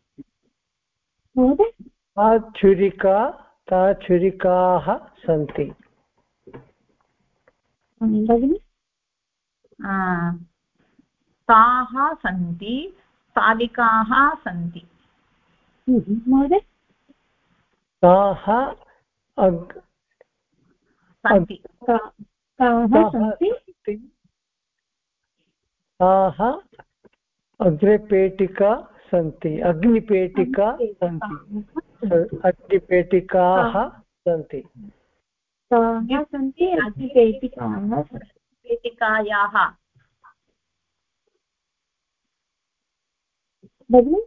महोदय? छुरिका ता छुरिकाः सन्ति। भगिनि? ताः सन्ति तालिकाः सन्ति। महोदय? ताः ताः अग्रे पेटिका सन्ति। अग्निपेटिका सन्ति। अग्निपेटिकाः सन्ति। सन्ति अग्निपेटिकाः। भगिनि?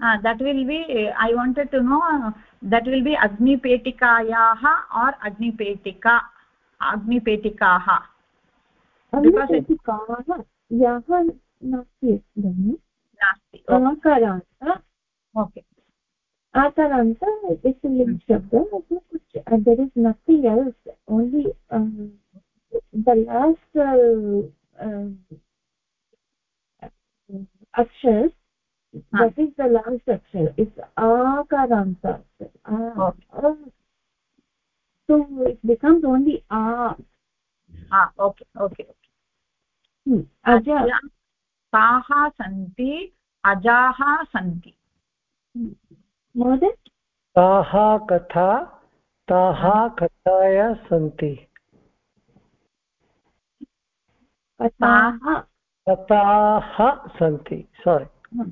will be i wanted to know uh, that will be agni petikayah or agni petika agni petikaah Because it- अग्निपेटिकाः याः नास्ति भगिनि nasti आकारान्त okay आकारान्त इट्स् लिङ्क् शब्द there is nothing else only um, the last uh, uh, akshar that is the last akshar it's akaranta uh, uh, so it becomes only a ah okay okay hmm. aja ताः सन्ति अजाः सन्ति महोदय ताः कथा ताः कथाय सन्ति कथाः कथाः सन्ति सोरि uh,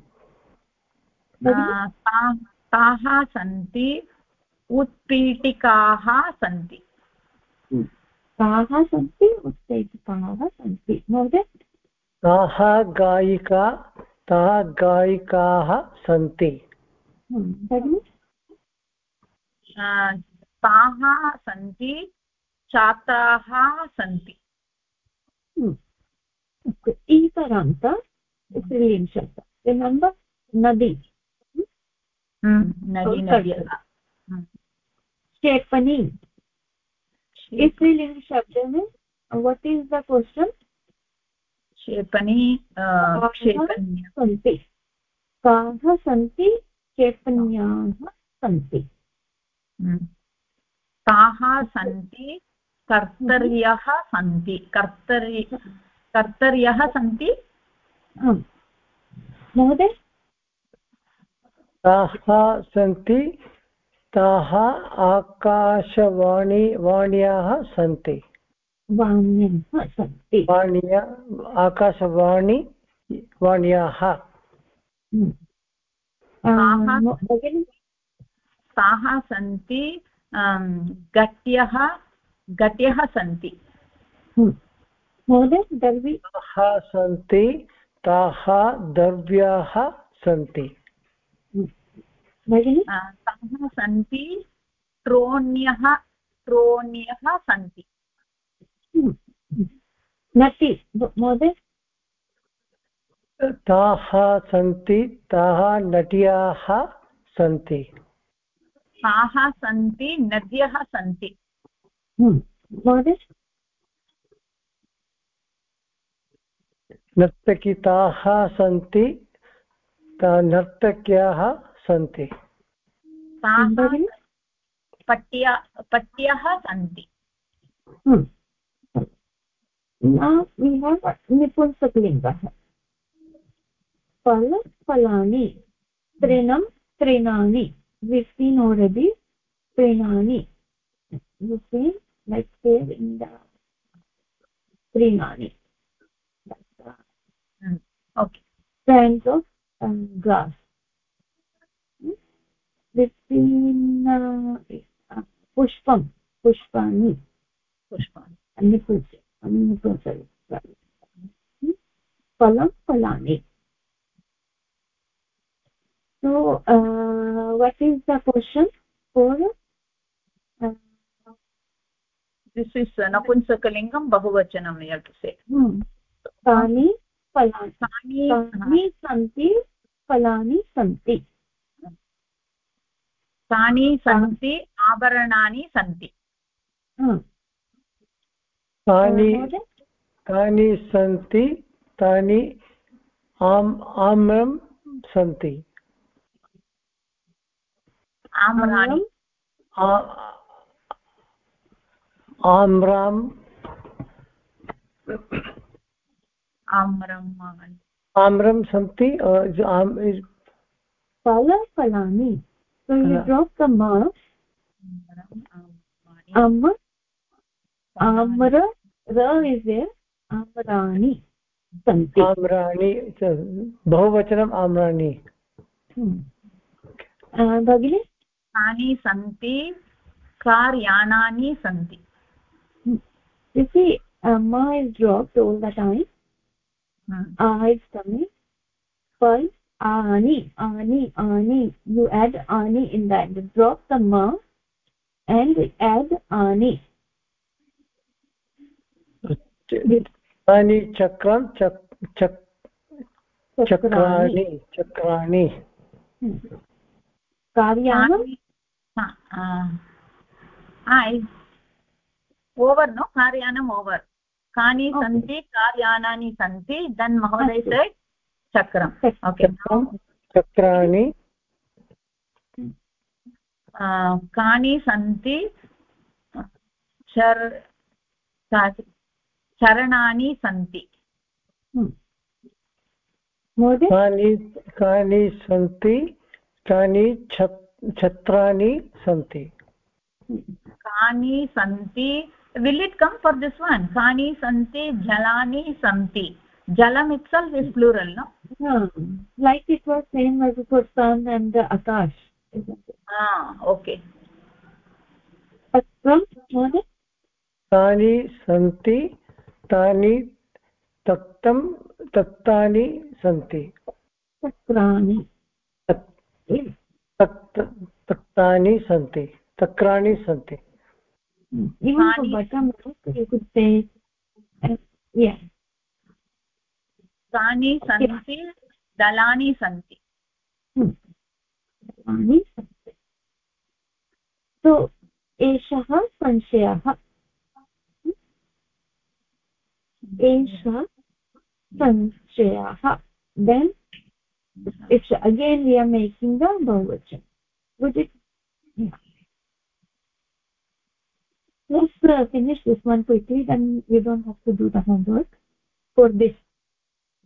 ता- सन्ति उत्पीठिकाः सन्ति। ताः सन्ति उत्तेजिकाः सन्ति। महोदय? ताः गायिका ताः गायिकाः सन्ति। भगिनि ताः सन्ति छात्राः सन्ति। ईकारान्त शब्द रिमेम्बर् नदी। क्षेपणी स्त्रीलिङ्ग् शब्द में what is the question? क्षेपणी सन्ति काः सन्ति क्षेपण्याः सन्ति। ताः सन्ति कर्तर्यः सन्ति कर्तर्य कर्तर्यः सन्ति महोदय? ताः सन्ति ताः आकाशवाणी वाण्याः सन्ति। वाण्यः आकाशवाणी वाण्याः। हम्म। ताः- सन्ति अं, गट्यः गट्यः सन्ति। हम्म। ताः सन्ति ताः द्रव्याः सन्ति। भगिनि? ताः सन्ति ट्रोण्यः ट्रोण्यः सन्ति। नटि ब- महोदय? ताः सन्ति ताः नट्याः सन्ति। ताः सन्ति नद्यः सन्ति। हम्म। महोदय? नर्तकिताः सन्ति नर्तक्याः सन्ति ताः पट्य पट्यः सन्ति Hmm. निपुंसकलिङ्गः फल फलानि तृणं तृणानि seen already तृणानि in the trinani that's the Hmm. okay kinds of um, grass Hmm? Uh, uh, pushpam pushpani पुष्पाणि निपुंस निपुंस फलं फलानि so uh, what is the question for uh, this is uh, napunsakalingam bahuvachanam we have to say hmm, तानि फलानि सन्ति फलानि सन्ति तानि सन्ति आभरणानि सन्ति. तानि महोदय? तानि सन्ति तानि आम् आम्रं सन्ति। आम्राणि? आम्राम् आम्रम् आम्रं सन्ति uh, so you फला- drop the ma am amra ra is there amrani santi च- बहुवचनम् आम्राणि Hmm. Uh, भगिनि तानि सन्ति कार्यानानि सन्ति you see uh, ma is dropped all the time ah is coming fal ani ani ani you add ani in that. Drop the ma and add ani. Ani chakram chak chak chakrani chakrani. Ah hmm. uh, i over no? Karyanam over. Kani santi karyanani santi then mahoday said चक्रम् okay चक्रं चक्राणि कानि सन्ति चर् चरणानि सन्ति कानि कानि सन्ति कानि छत्राणि सन्ति कानि सन्ति will it come for this one कानि सन्ति जलानि सन्ति जलम् itself is plural no Hmm. like it was same as for sun and the akash isn't it okay patram महोदय तानि सन्ति तानि तक्तं तक्तानि सन्ति तक्त तक्तानि सन्ति तक्राणि सन्ति Hmm. even for bottom you could say uh, yeah कानि सन्ति दलानि सन्ति Hmm. so एषः संशयः Hmm. एषः संशयः then it's again we are making the bahuvachan would it yeah. uh, finish this one quickly then we don't have to do the homework for this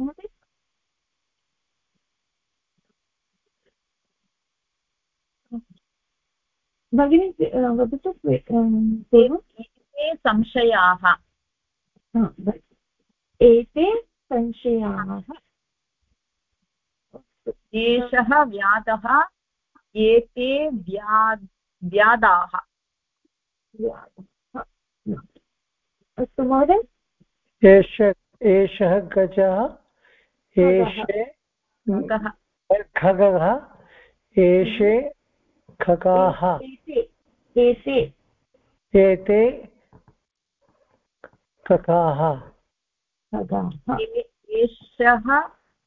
महोदय भगिनी वदतु एते संशयाः। एते संशयाः। एषः व्याधः एते व्या व्याधाः। अस्तु महोदय। एष एषः गजः। एषे खगः। एषे खगाः। एते खगाः। एषः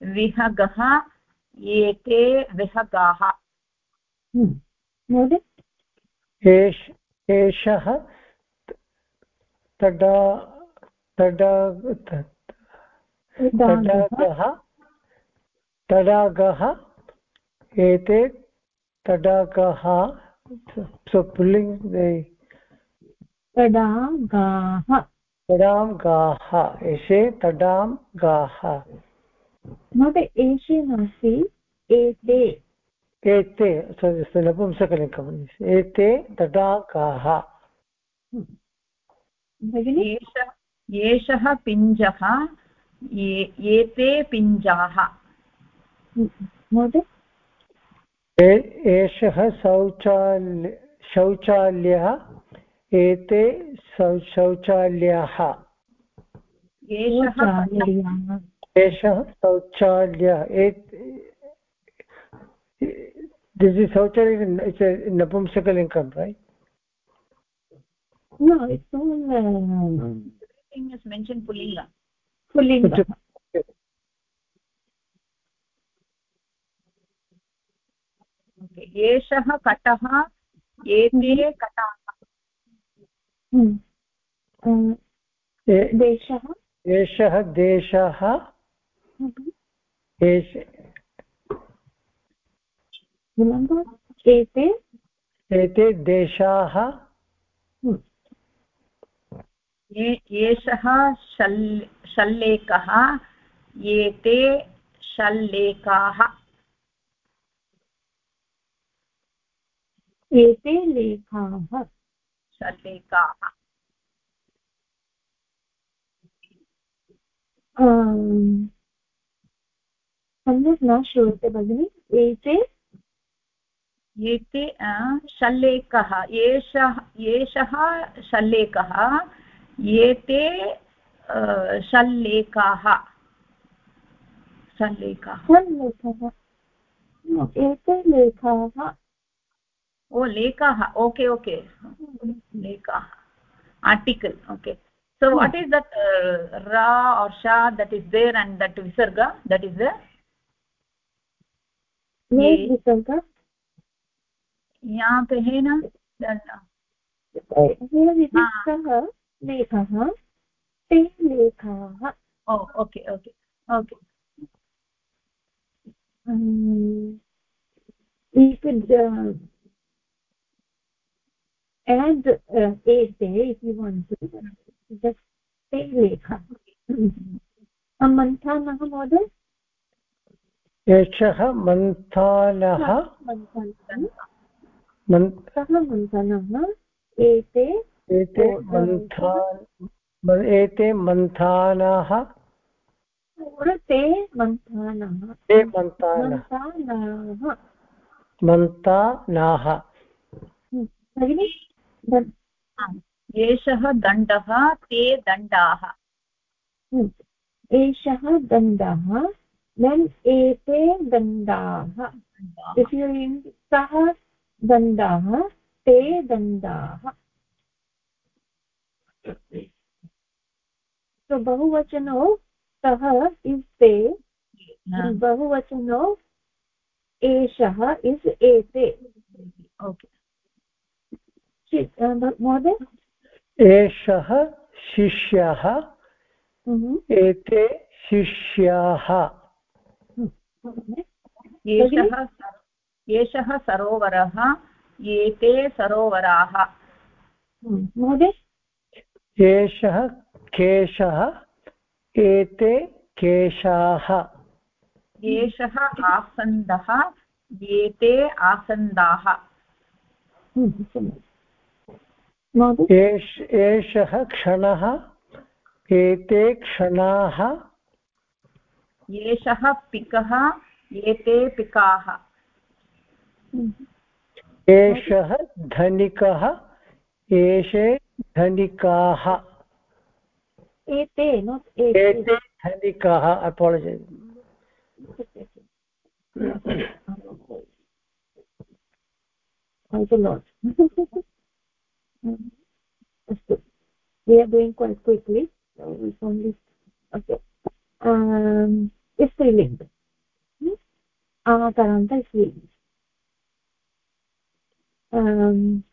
विहगः एते विहगाः। एष एषः तडा तडागः तडागः एते तडागः so pulling the तडागाः। तडां गाः एषे तडां गाः महोदय एषे नास्ति एते। एते नपुंसकलिङ्गम् एते तडागाः। एषः पिञ्जः ये एते पिञ्जाः। एषः शौचाल्य शौचालयः एते शौचालयः। एषः शौचालयः। दिस् इस् शौचालय नपुंसकलिङ्गं रैट् No, okay एषः कटः एते कटाः। देशः? एषः देशः। एते? एते देशाः। एषः शल् शल्लेखः एते शल्लेखाः एते लेखाः। शल्लेखाः सम्यक् न श्रूयते भगिनि। एते एते शल्लेखः एषः एषः शल्लेखः एते ओ लेखाः। Okay okay. लेखाः। Article okay. So what is that रा और् शा that is there and that विसर्ग दट् इस् विसर्ग यहाँ लेखः ते लेखाः oh okay okay okay you could uh, add uh, ete if you want to just te lekha मन्थानः महोदय एषः मन्थानः सः मन्थनः एते एते मन्थान? एते मन्थानाः। ते मन्थानः। ते मन्थानाः। मन्थानाः भगिनि एषः दण्डः ते दण्डाः। एषः दण्डः देन् एते दण्डाः। सः दण्डाः ते दण्डाः। So bahuvachano सः इस् ते बहुवचनो एषः इस् एते। ओके। महोदय? एषः शिष्यः हम्म। एते शिष्याः। एषः एषः सरोवरः एते सरोवराः। हम्म। महोदय? एषः केशः एते केशाः। एषः आसन्दः एते आसन्दाः। एषः क्षणः एते क्षणाः। एषः पिकः एते पिकाः। एषः धनिकः। एषे धनिकाः एते एते धनिकाः अपालजैस् अस्तु we are doing quite quickly so we only okay um striling akaranta striling um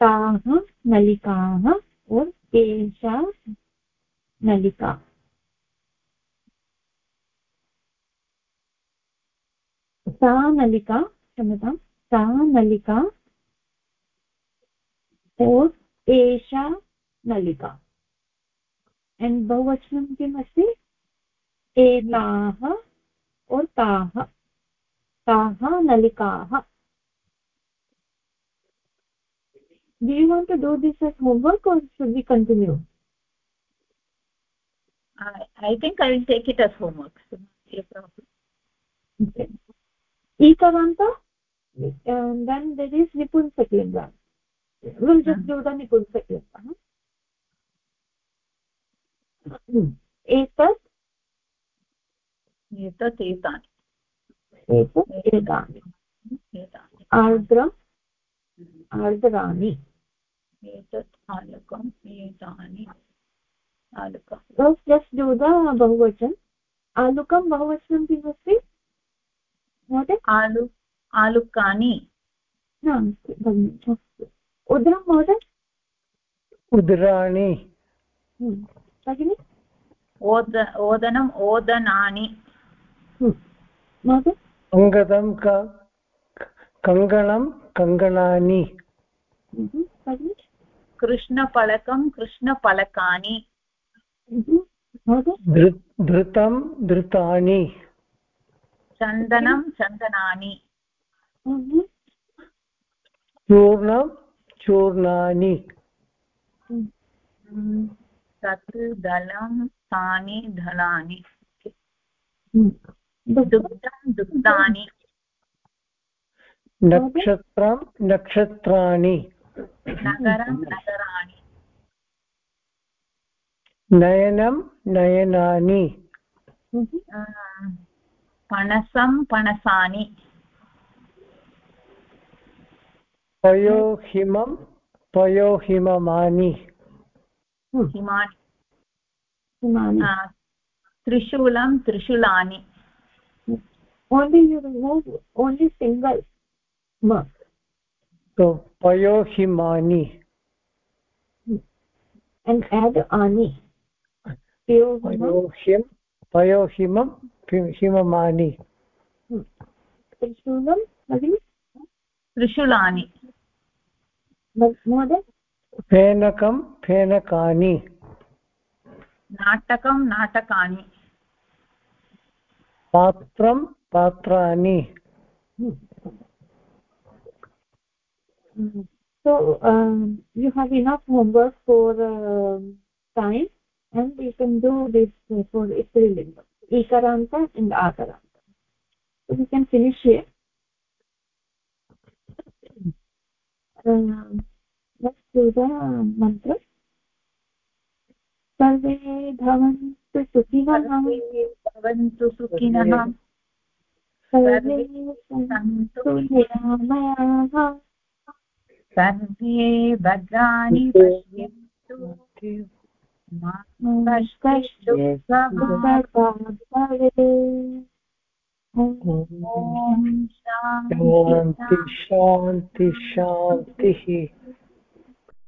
ताः नलिकाः और एषा नलिका। सा नलिका, क्षम्यतां, सा नलिका और एषा नलिका। एण्ड् बहुवचनं किम् अस्ति? एताः और ताः। ताः नलिकाः। Do you want to do this as homework or should we continue I, I think I will take it as homework. So no problem. Okay. And then there is Nipunsaklinga. We'll just do the Nipunsaklinga. एतत् एतत् एतानि एतत् एतानि आर्द्रम् आर्द्राणि एतत् आलुकम् एतानि आलुकं just do the बहुवचन। आलुकं बहुवचनं किमस्ति महोदय? आलु आलुकानि। उदरं महोदय? उदराणि। हम्म, भगिनि? ओद ओदनम् ओदनानि। हम्म, महोदय? अङ्गदं कङ्गणं कङ्गणानि। हम्म, कृष्णफलकं कृष्णफलकानि धृतं धृतानि। चन्दनं चन्दनानि। चूर्णं चूर्णानि। तत् दलं तानि दलानि दुग्धं दुग्धानि। नक्षत्रं नक्षत्राणि। नगरं नगराणि नयनं नयनानि। पणसं पणसानि। पयोहिमं पयोहिममानि। हिमानि। त्रिशूलं त्रिशूलानि। Only you remove only single so payohimani and add ani. Payohim पयोहिमं हिममानि त्रिशूलं भगिनि त्रिशूलानि। महोदय फेनकं फेनकानि। नाटकं नाटकानि। पात्रं पात्राणि। so um, you have enough homework for uh, time and you can do this for strilinga ikaranta and akaranta so we can finish here um, let's do the mantra सर्वे भवन्तु सुखिनः भवन्तु सुखिनः सर्वे सन्तु निरामयाः सर्वे भद्राणि पश्यन्तु। शान्ति शान्ति शान्तिः।